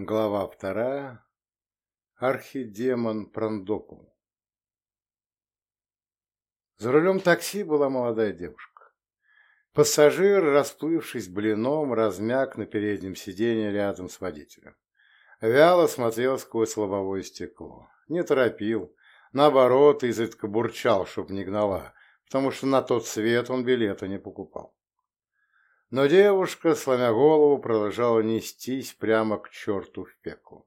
Глава вторая. Архидемон Прандопул. За рулем такси была молодая девушка. Пассажир, расплывшись блином, размяк на переднем сиденье рядом с водителем. Вяло смотрел сквозь лобовое стекло. Не торопил. Наоборот, изредка бурчал, чтоб не гнала, потому что на тот свет он билета не покупал. Но девушка, сломя голову, продолжала нестись прямо к черту в пекло.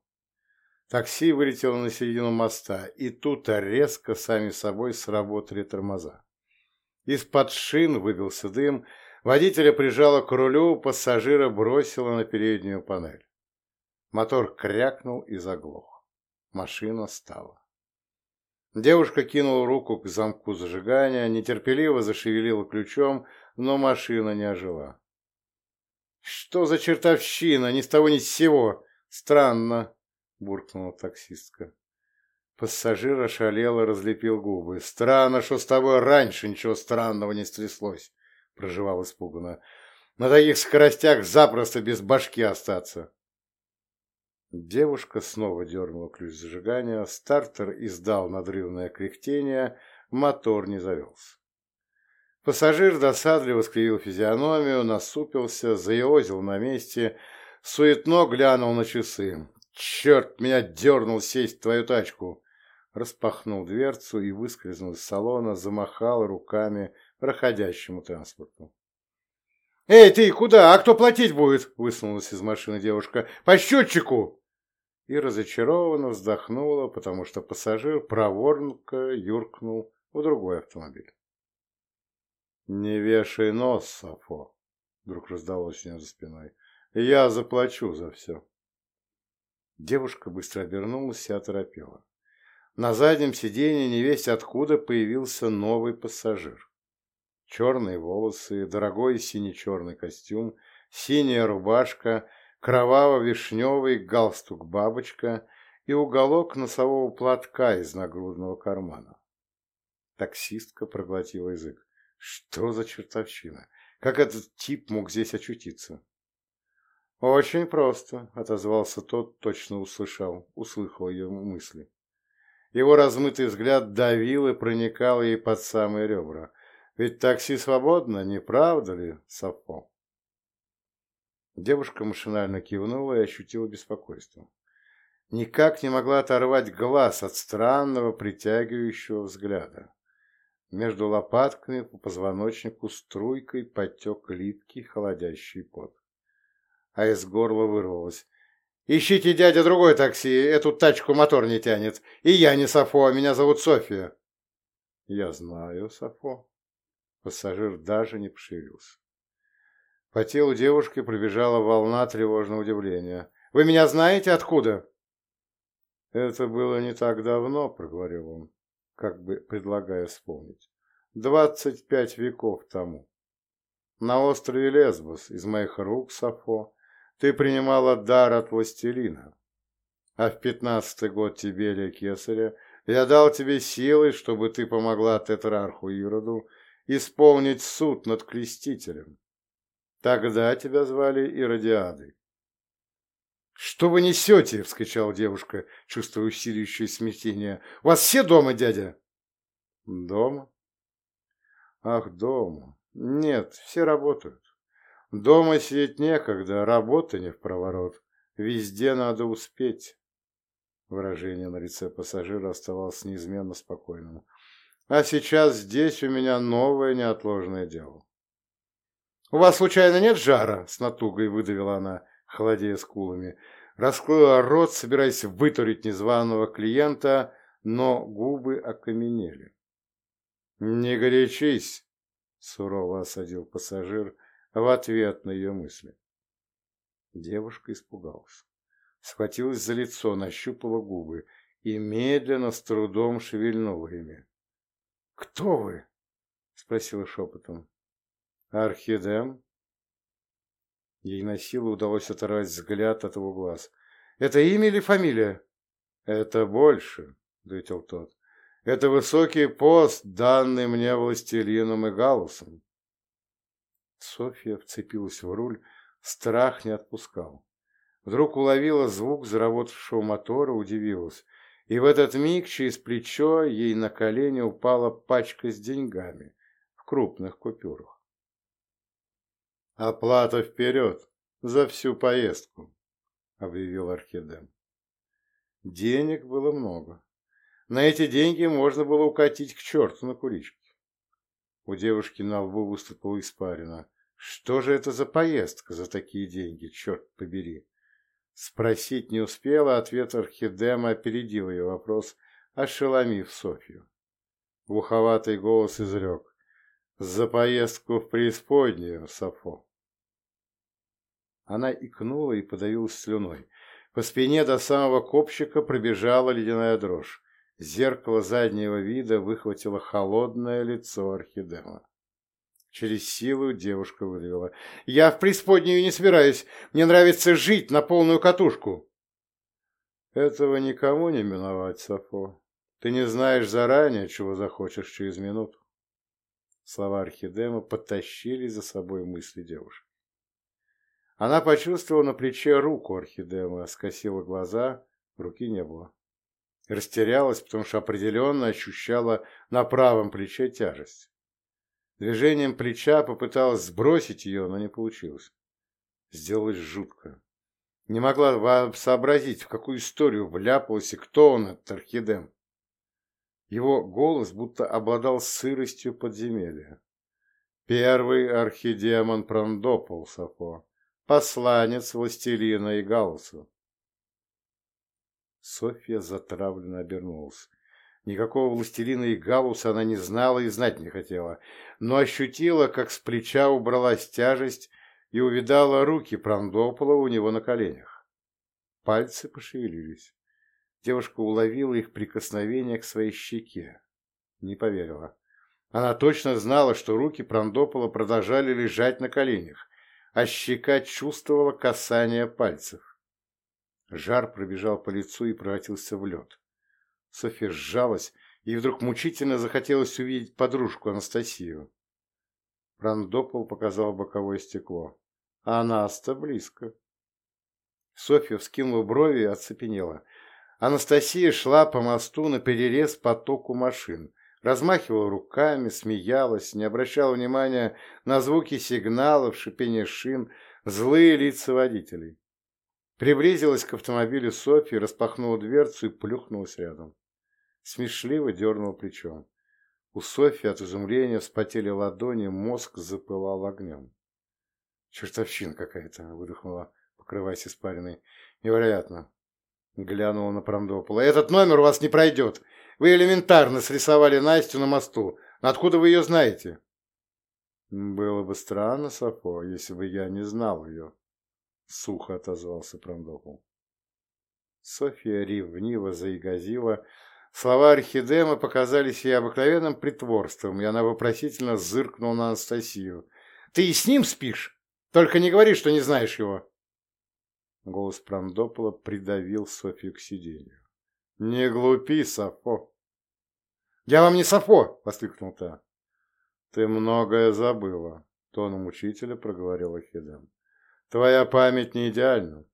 Такси вылетело на середину моста, и тут резко сами собой сработали тормоза. Из-под шин выбился дым, водителя прижало к рулю, пассажира бросило на переднюю панель. Мотор крякнул и заглох. Машина стала. Девушка кинула руку к замку зажигания, нетерпеливо зашевелила ключом, но машина не ожила. «Что за чертовщина? Ни с того ни с сего! Странно!» — буркнула таксистка. Пассажир ошалело разлепил губы. «Странно, что с тобой раньше ничего странного не стряслось!» — проживал испуганно. «На таких скоростях запросто без башки остаться!» Девушка снова дернула ключ зажигания, стартер издал надрывное кряхтение, мотор не завелся. Пассажир досадливо скривил физиономию, насупился, заелозил на месте, суетно глянул на часы. «Черт, меня дернул сесть в твою тачку!» Распахнул дверцу и выскользнул из салона, замахал руками проходящему транспорту. «Эй, ты куда? А кто платить будет?» – высунулась из машины девушка. «По счетчику!» И разочарованно вздохнула, потому что пассажир проворненько юркнул в другой автомобиль. «Не вешай нос, Сафо!» — вдруг раздалось у нее за спиной. «Я заплачу за все!» Девушка быстро обернулась и оторопела. На заднем сиденье невесть откуда появился новый пассажир. Черные волосы, дорогой сине-черный костюм, синяя рубашка, кроваво-вишневый галстук-бабочка и уголок носового платка из нагрудного кармана. Таксистка проглотила язык. Что за чертовщина? Как этот тип мог здесь очутиться? Очень просто, отозвался тот, точно услышал, услышал ее мысли. Его размытый взгляд давил и проникал ей под самые ребра. Ведь такси свободно, не правда ли, Сапо? Девушка машинально кивнула и ощутила беспокойство. Никак не могла оторвать глаз от странного притягивающего взгляда. Между лопатками по позвоночнику струйкой потек липкий холодящий пот. А из горла вырвалось. «Ищите, дядя, другой такси, эту тачку мотор не тянет. И я не Сафо, а меня зовут София». «Я знаю, Сафо». Пассажир даже не пошевелился. По телу девушки пробежала волна тревожного удивления. «Вы меня знаете откуда?» «Это было не так давно», — проговорил он как бы предлагая вспомнить. Двадцать пять веков тому. На острове Лесбос из моих рук, Сафо, ты принимала дар от властелина. А в пятнадцатый год Тибелия Кесаря я дал тебе силы, чтобы ты помогла тетрарху Ироду исполнить суд над крестителем. Тогда тебя звали Иродиадой. «Что вы несете?» — вскричала девушка, чувствуя усиливающее смятение. «У вас все дома, дядя?» «Дома?» «Ах, дома. Нет, все работают. Дома сидеть некогда, работа не в проворот. Везде надо успеть». Выражение на лице пассажира оставалось неизменно спокойным. «А сейчас здесь у меня новое неотложное дело». «У вас, случайно, нет жара?» — с натугой выдавила она холодея скулами. Раскрыла рот, собираясь вытурить незваного клиента, но губы окаменели. «Не горячись!» — сурово осадил пассажир в ответ на ее мысли. Девушка испугалась. Схватилась за лицо, нащупала губы и медленно, с трудом шевельнула ими. «Кто вы?» — спросила шепотом. «Архидем?» Ей на силу удалось оторвать взгляд от его глаз. «Это имя или фамилия?» «Это больше», — ответил тот. «Это высокий пост, данный мне властелином и галусом». Софья вцепилась в руль, страх не отпускал. Вдруг уловила звук заработавшего мотора, удивилась. И в этот миг через плечо ей на колени упала пачка с деньгами в крупных купюрах. «Оплата вперед! За всю поездку!» — объявил Архидем. Денег было много. На эти деньги можно было укатить к черту на куличке. У девушки на лбу выступила испарина. Что же это за поездка за такие деньги, черт побери? Спросить не успела, ответ Архидема опередил ее вопрос, ошеломив Софью. Глуховатый голос изрек. «За поездку в преисподнюю, Сафо!» Она икнула и подавилась слюной. По спине до самого копчика пробежала ледяная дрожь. Зеркало заднего вида выхватило холодное лицо Орхидема. Через силу девушка выдавила. «Я в преисподнюю не собираюсь. Мне нравится жить на полную катушку». «Этого никому не миновать, Сафо. Ты не знаешь заранее, чего захочешь через минуту». Слова Архидема подтащили за собой мысли девушки. Она почувствовала на плече руку орхидема, скосила глаза, руки не было. Растерялась, потому что определенно ощущала на правом плече тяжесть. Движением плеча попыталась сбросить ее, но не получилось. Сделалось жутко. Не могла сообразить, в какую историю вляпалась и кто он, этот орхидем. Его голос будто обладал сыростью подземелья. Первый архидемон Прандопол Сафо посланец властелина и Галуса. Софья затравленно обернулась. Никакого властелина и Галуса она не знала и знать не хотела, но ощутила, как с плеча убралась тяжесть и увидала руки Прандопола у него на коленях. Пальцы пошевелились. Девушка уловила их прикосновение к своей щеке. Не поверила. Она точно знала, что руки Прандопола продолжали лежать на коленях, а щека чувствовала касание пальцев. Жар пробежал по лицу и превратился в лед. Софья сжалась, и вдруг мучительно захотелось увидеть подружку Анастасию. Прандопол показал боковое стекло. А Анаста близко. Софья вскинула брови и оцепенела. Анастасия шла по мосту на перерез потоку машин размахивала руками, смеялась, не обращала внимания на звуки сигналов, шипение шин, злые лица водителей. Приблизилась к автомобилю Софьи, распахнула дверцу и плюхнулась рядом. Смешливо дернула плечом. У Софьи от изумления вспотели ладони, мозг запылал огнем. «Чертовщина какая-то!» — выдохнула, покрываясь испариной. «Невероятно!» — глянула на Промдопола. «Этот номер у вас не пройдет! Вы элементарно срисовали Настю на мосту. Откуда вы ее знаете? Было бы странно, Сафо, если бы я не знал ее. Сухо отозвался Промдопол. Софья ревниво заигазила. Слова Орхидема показались ей обыкновенным притворством, и она вопросительно зыркнула на Анастасию. «Ты и с ним спишь? Только не говори, что не знаешь его!» Голос Промдопола придавил Софью к сиденью. «Не глупи, Сафо!» «Я вам не Сафо!» — воскликнул та. «Ты многое забыла», — тоном учителя проговорил Ахидем. «Твоя память не идеальна,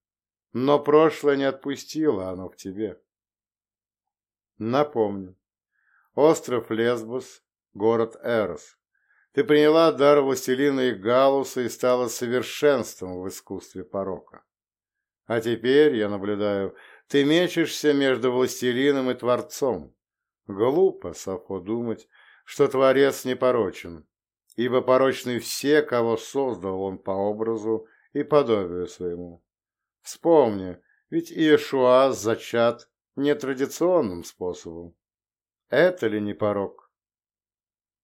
но прошлое не отпустило оно в тебе». Напомню. Остров Лесбос, город Эрос. Ты приняла дар властелина и Галуса и стала совершенством в искусстве порока. А теперь, я наблюдаю, ты мечешься между властелином и Творцом. Глупо, Сафо, думать, что Творец непорочен, ибо порочны все, кого создал он по образу и подобию своему. Вспомни, ведь Иешуа зачат нетрадиционным способом. Это ли не порок?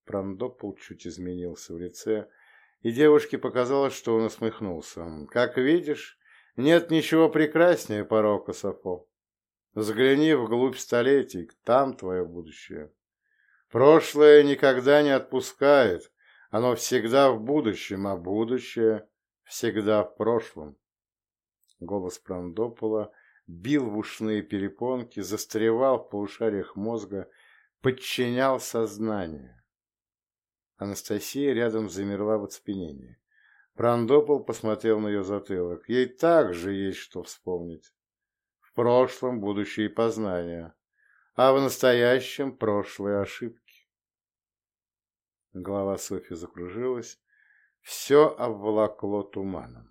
Прандопол чуть изменился в лице, и девушке показалось, что он усмехнулся. «Как видишь, нет ничего прекраснее порока, Сафо. Взгляни вглубь столетий, там твое будущее. Прошлое никогда не отпускает, оно всегда в будущем, а будущее всегда в прошлом. Голос Прандопола бил в ушные перепонки, застревал в полушариях мозга, подчинял сознание. Анастасия рядом замерла в оцепенении. Прандопол посмотрел на ее затылок. Ей также есть что вспомнить. В прошлом будущие познания, а в настоящем прошлые ошибки. Голова Софьи закружилась. Все обволокло туманом.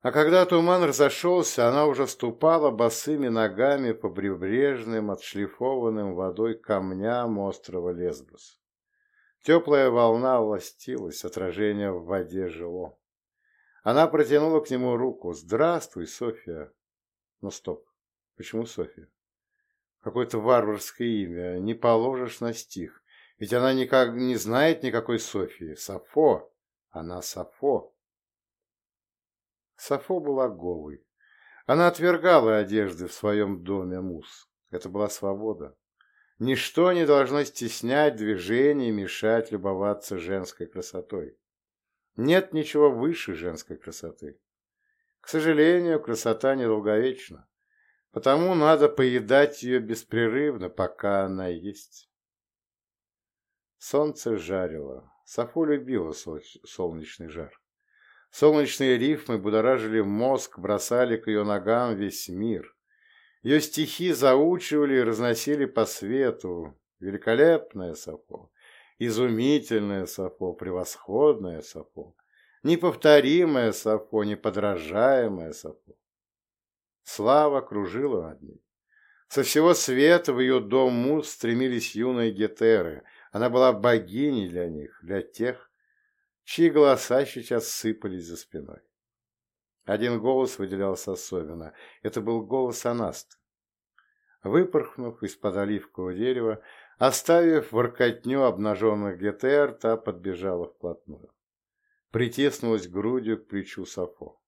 А когда туман разошелся, она уже ступала босыми ногами по прибрежным, отшлифованным водой камням острова Лесбос. Теплая волна властилась, отражение в воде жило. Она протянула к нему руку. «Здравствуй, Софья!» Ну, стоп. Почему Софья? Какое-то варварское имя. Не положишь на стих. Ведь она никак не знает никакой Софьи. Сафо. Она Сафо. Сафо была голой. Она отвергала одежды в своем доме мус. Это была свобода. Ничто не должно стеснять движение и мешать любоваться женской красотой. Нет ничего выше женской красоты. К сожалению, красота недолговечна, потому надо поедать ее беспрерывно, пока она есть. Солнце жарило. Сафо любила солнечный жар. Солнечные рифмы будоражили мозг, бросали к ее ногам весь мир. Ее стихи заучивали и разносили по свету. Великолепное Сафо, изумительное Сафо, превосходное Сафо, неповторимое Сафо, неподражаемое Сафо. Слава кружила над ней. Со всего света в ее дом муз стремились юные гетеры. Она была богиней для них, для тех, чьи голоса сейчас сыпались за спиной. Один голос выделялся особенно. Это был голос Анаста. Выпорхнув из-под оливкового дерева, оставив воркотню обнаженных ГТР, та подбежала вплотную. Притеснулась грудью к плечу Сафо.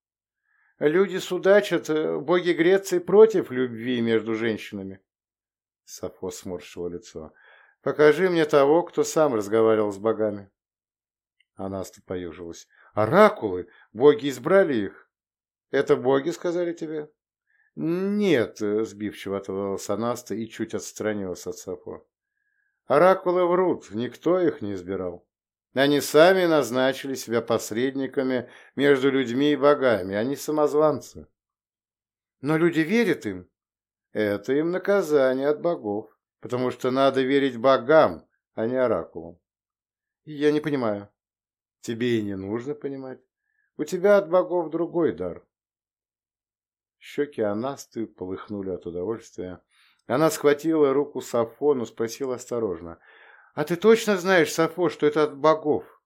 «Люди судачат, боги Греции против любви между женщинами». Сафо сморщило лицо. «Покажи мне того, кто сам разговаривал с богами». Анаста поюжилась. «Оракулы! Боги избрали их!» «Это боги сказали тебе?» «Нет», — сбивчиво отозвалась Анаста и чуть отстранилась от Сафо. «Оракулы врут, никто их не избирал. Они сами назначили себя посредниками между людьми и богами, они самозванцы. Но люди верят им. Это им наказание от богов, потому что надо верить богам, а не оракулам. Я не понимаю. Тебе и не нужно понимать. У тебя от богов другой дар. Щеки Анасты полыхнули от удовольствия. Она схватила руку Сафо, но спросила осторожно. «А ты точно знаешь, Сафо, что это от богов?»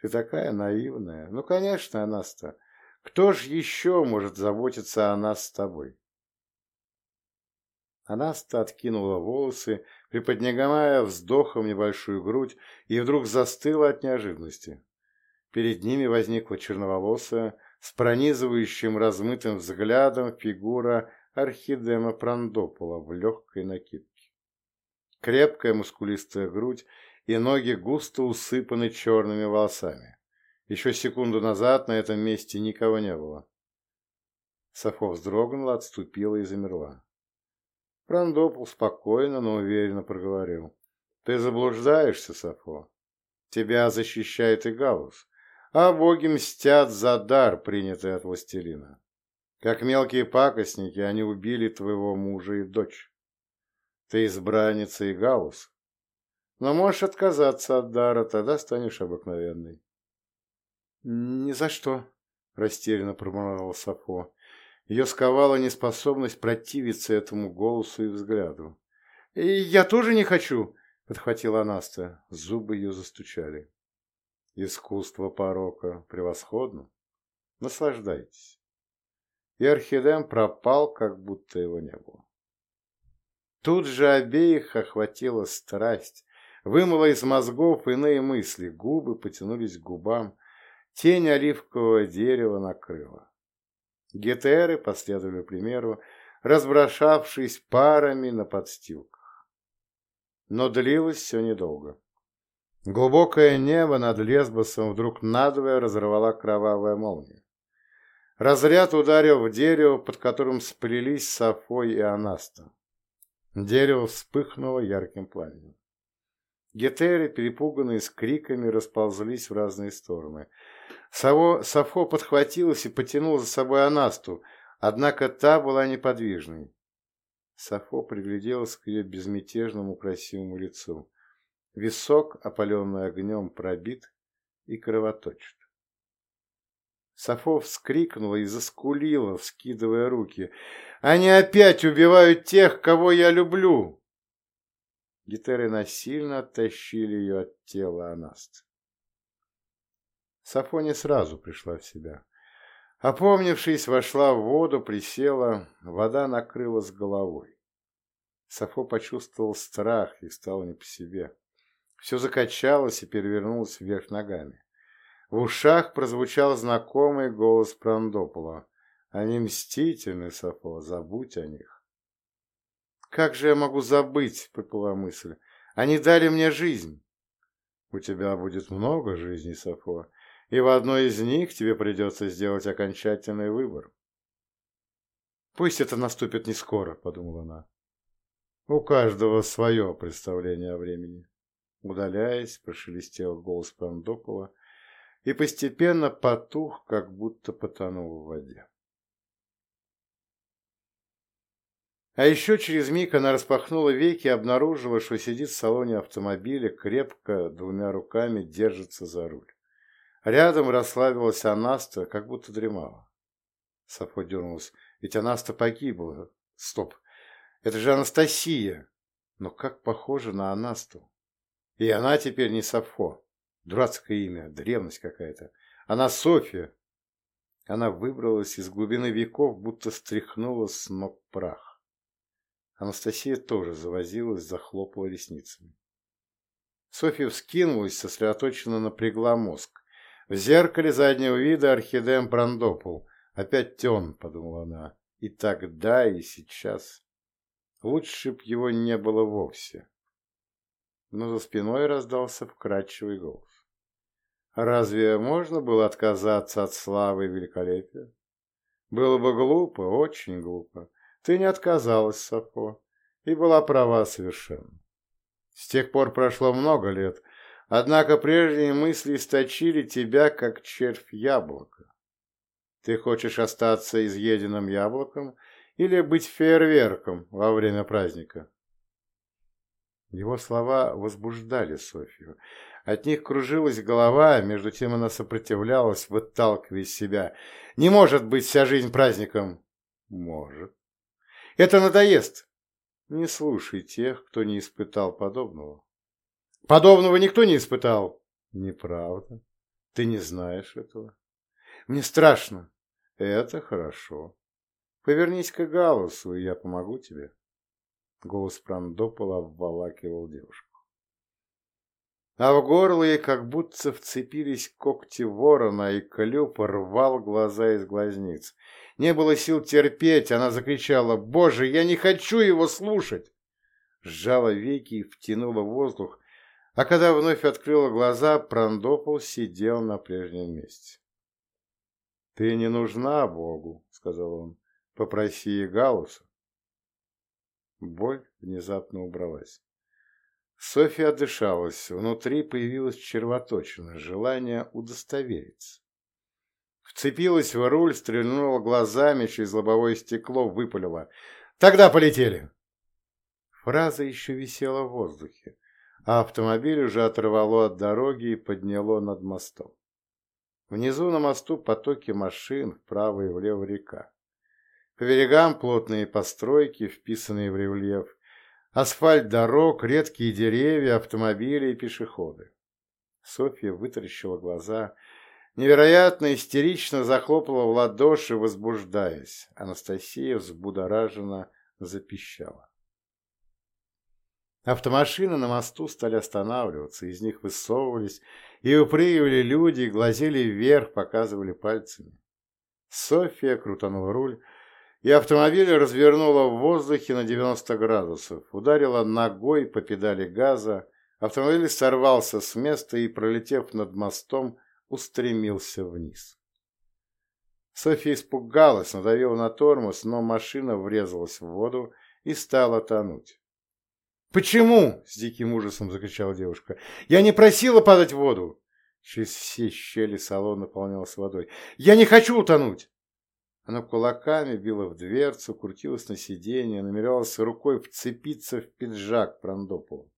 «Ты такая наивная. Ну, конечно, Анаста. Кто ж еще может заботиться о нас с тобой?» Анаста откинула волосы, приподнимая вздохом небольшую грудь, и вдруг застыла от неожиданности. Перед ними возникла черноволосая, с пронизывающим размытым взглядом фигура Архидема Прандопола в легкой накидке. Крепкая мускулистая грудь и ноги густо усыпаны черными волосами. Еще секунду назад на этом месте никого не было. Сафо вздрогнула, отступила и замерла. Прандопол спокойно, но уверенно проговорил. «Ты заблуждаешься, Сафо. Тебя защищает и Галус, а боги мстят за дар, принятый от властелина. Как мелкие пакостники, они убили твоего мужа и дочь. Ты избранница и Галус. Но можешь отказаться от дара, тогда станешь обыкновенной. — Ни за что, — растерянно промолвала Сафо. Ее сковала неспособность противиться этому голосу и взгляду. «И я тоже не хочу!» — подхватила Анаста. Зубы ее застучали. «Искусство порока превосходно. Наслаждайтесь». И Орхидем пропал, как будто его не было. Тут же обеих охватила страсть, вымыла из мозгов иные мысли, губы потянулись к губам, тень оливкового дерева накрыла. Гетеры последовали примеру, разброшавшись парами на подстилках. Но длилось все недолго. Глубокое небо над Лесбосом вдруг надвое разорвала кровавая молния. Разряд ударил в дерево, под которым сплелись Сафой и Анаста. Дерево вспыхнуло ярким пламенем. Гетеры, перепуганные с криками, расползлись в разные стороны. Саво, Сафо подхватилась и потянула за собой Анасту, однако та была неподвижной. Сафо пригляделась к ее безмятежному красивому лицу. Висок, опаленный огнем, пробит и кровоточит. Сафо вскрикнула и заскулила, вскидывая руки. «Они опять убивают тех, кого я люблю!» Гитеры насильно оттащили ее от тела Анаст. Сафо не сразу пришла в себя. Опомнившись, вошла в воду, присела, вода накрыла с головой. Сафо почувствовал страх и стал не по себе. Все закачалось и перевернулось вверх ногами. В ушах прозвучал знакомый голос Прандопола. «Они мстительны, Сафо, забудь о них». «Как же я могу забыть?» — приплыла мысль. «Они дали мне жизнь». «У тебя будет много жизней, Сафо, и в одной из них тебе придется сделать окончательный выбор». «Пусть это наступит не скоро», — подумала она. «У каждого свое представление о времени». Удаляясь, прошелестел голос Прандопола, и постепенно потух, как будто потонул в воде. А еще через миг она распахнула веки и обнаружила, что сидит в салоне автомобиля, крепко двумя руками держится за руль. Рядом расслабилась Анаста, как будто дремала. Сафо дернулась. Ведь Анаста погибла. Стоп. Это же Анастасия. Но как похоже на Анасту. И она теперь не Сафо. Дурацкое имя, древность какая-то. Она Софья. Она выбралась из глубины веков, будто стряхнула с ног прах. Анастасия тоже завозилась, захлопала ресницами. Софья вскинулась, сосредоточенно напрягла мозг. В зеркале заднего вида орхидем Прандопол. Опять тен, подумала она. И тогда, и сейчас. Лучше б его не было вовсе. Но за спиной раздался вкрадчивый голос. Разве можно было отказаться от славы и великолепия? Было бы глупо, очень глупо. Ты не отказалась, Сафо, и была права совершенно. С тех пор прошло много лет, однако прежние мысли источили тебя, как червь яблоко. Ты хочешь остаться изъеденным яблоком или быть фейерверком во время праздника? Его слова возбуждали Софию. От них кружилась голова, между тем она сопротивлялась, выталкивая себя. «Не может быть вся жизнь праздником!» «Может. Это надоест!» «Не слушай тех, кто не испытал подобного». «Подобного никто не испытал!» «Неправда. Ты не знаешь этого». «Мне страшно». «Это хорошо. Повернись к Галусу, и я помогу тебе». Голос Прандопола обволакивал девушку а в горло ей как будто вцепились когти ворона, и клюв рвал глаза из глазниц. Не было сил терпеть, она закричала «Боже, я не хочу его слушать!» Сжала веки и втянула воздух, а когда вновь открыла глаза, Прандопол сидел на прежнем месте. «Ты не нужна Богу», — сказал он, — «попроси Галуса». Боль внезапно убралась. Софья отдышалась, внутри появилось червоточина, желание удостовериться. Вцепилась в руль, стрельнула глазами через лобовое стекло, выпалила. «Тогда полетели!» Фраза еще висела в воздухе, а автомобиль уже оторвало от дороги и подняло над мостом. Внизу на мосту потоки машин, вправо и влево река. По берегам плотные постройки, вписанные в рельеф, Асфальт дорог, редкие деревья, автомобили и пешеходы. Софья вытаращила глаза, невероятно истерично захлопала в ладоши, возбуждаясь. Анастасия взбудораженно запищала. Автомашины на мосту стали останавливаться, из них высовывались и упрыгивали люди, глазели вверх, показывали пальцами. Софья крутанула руль, и автомобиль развернуло в воздухе на 90 градусов, ударило ногой по педали газа, автомобиль сорвался с места и, пролетев над мостом, устремился вниз. Софья испугалась, надавила на тормоз, но машина врезалась в воду и стала тонуть. «Почему?» — с диким ужасом закричала девушка. «Я не просила падать в воду!» Через все щели салон наполнялся водой. «Я не хочу утонуть!» Она кулаками била в дверцу, крутилась на сиденье, намерялась рукой вцепиться в пиджак Прандопола.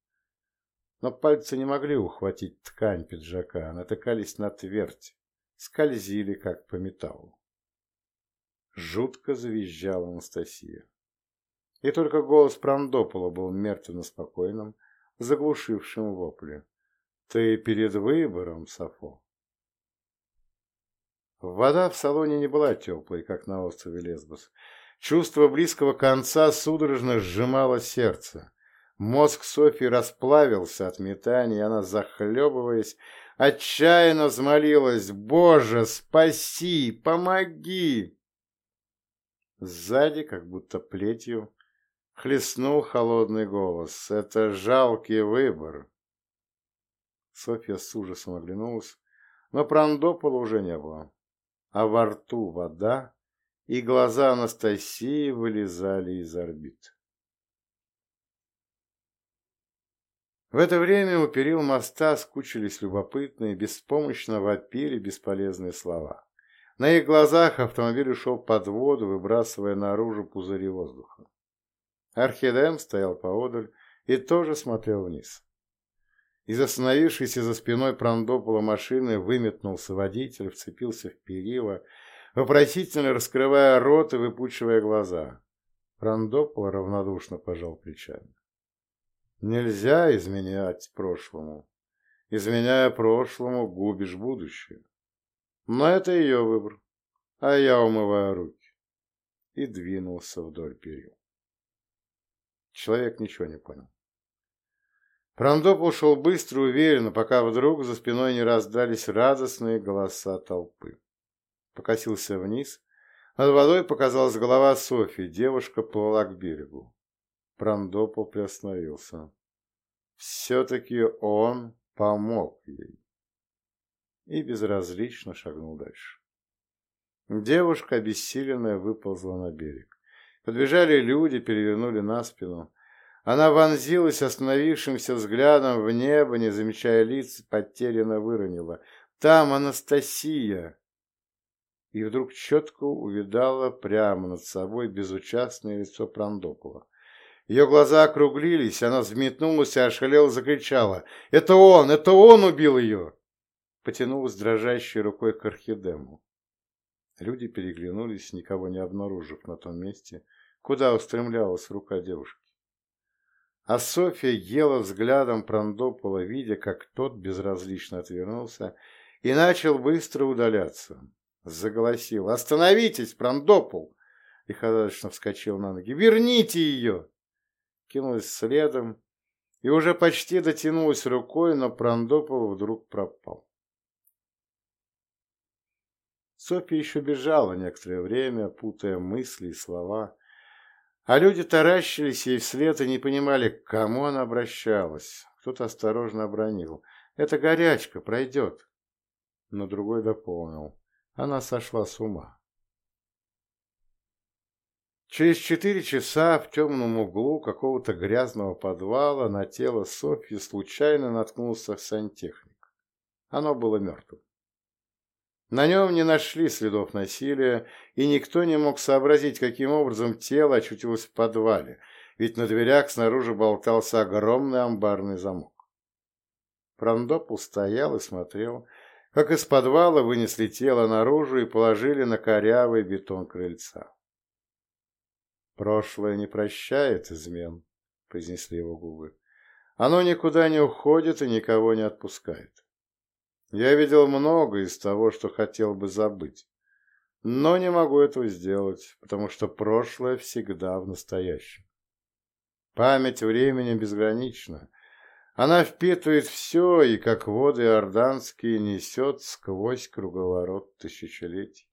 Но пальцы не могли ухватить ткань пиджака, натыкались на твердь, скользили, как по металлу. Жутко завизжала Анастасия. И только голос Прандопола был мертвенно спокойным, заглушившим вопли. «Ты перед выбором, Сафо!» Вода в салоне не была теплой, как на острове Лесбос. Чувство близкого конца судорожно сжимало сердце. Мозг Софьи расплавился от метаний, она, захлебываясь, отчаянно взмолилась «Боже, спаси! Помоги!» Сзади, как будто плетью, хлестнул холодный голос. «Это жалкий выбор!» Софья с ужасом оглянулась, но Прандопола уже не было, а во рту вода, и глаза Анастасии вылезали из орбит. В это время у перил моста скучились любопытные, беспомощно вопили бесполезные слова. На их глазах автомобиль ушел под воду, выбрасывая наружу пузыри воздуха. Архидем стоял поодаль и тоже смотрел вниз. Из остановившейся за спиной Прандопола машины выметнулся водитель, вцепился в перила, вопросительно раскрывая рот и выпучивая глаза. Прандопол равнодушно пожал плечами. Нельзя изменять прошлому. Изменяя прошлому, губишь будущее. Но это ее выбор, а я умываю руки. И двинулся вдоль перил. Человек ничего не понял. Прандоп ушел быстро и уверенно, пока вдруг за спиной не раздались радостные голоса толпы. Покосился вниз. Над водой показалась голова Софьи, девушка плыла к берегу. Прандопол приостановился. Все-таки он помог ей. И безразлично шагнул дальше. Девушка, обессиленная, выползла на берег. Подбежали люди, перевернули на спину. Она вонзилась остановившимся взглядом в небо, не замечая лиц, потерянно выронила. «Там Анастасия!» И вдруг четко увидала прямо над собой безучастное лицо Прандокова. Ее глаза округлились, она взметнулась и ошалела, закричала. «Это он! Это он убил ее!» Потянулась дрожащей рукой к Архидему. Люди переглянулись, никого не обнаружив на том месте, куда устремлялась рука девушки. А Софья ела взглядом Прандопола, видя, как тот безразлично отвернулся и начал быстро удаляться. Заголосил. «Остановитесь, Прандопол!» Лихорадочно вскочил на ноги. «Верните ее!» кинулась следом и уже почти дотянулась рукой, но Прандопов вдруг пропал. Софья еще бежала некоторое время, путая мысли и слова, а люди таращились ей вслед и не понимали, к кому она обращалась. Кто-то осторожно обронил. «Это горячка, пройдет». Но другой дополнил. Она сошла с ума. Через четыре часа в темном углу какого-то грязного подвала на тело Софьи случайно наткнулся сантехник. Оно было мертвым. На нем не нашли следов насилия, и никто не мог сообразить, каким образом тело очутилось в подвале, ведь на дверях снаружи болтался огромный амбарный замок. Прандопул стоял и смотрел, как из подвала вынесли тело наружу и положили на корявый бетон крыльца. «Прошлое не прощает измен», — произнесли его губы. «Оно никуда не уходит и никого не отпускает. Я видел много из того, что хотел бы забыть, но не могу этого сделать, потому что прошлое всегда в настоящем. Память времени безгранична. Она впитывает все и, как воды орданские, несет сквозь круговорот тысячелетий.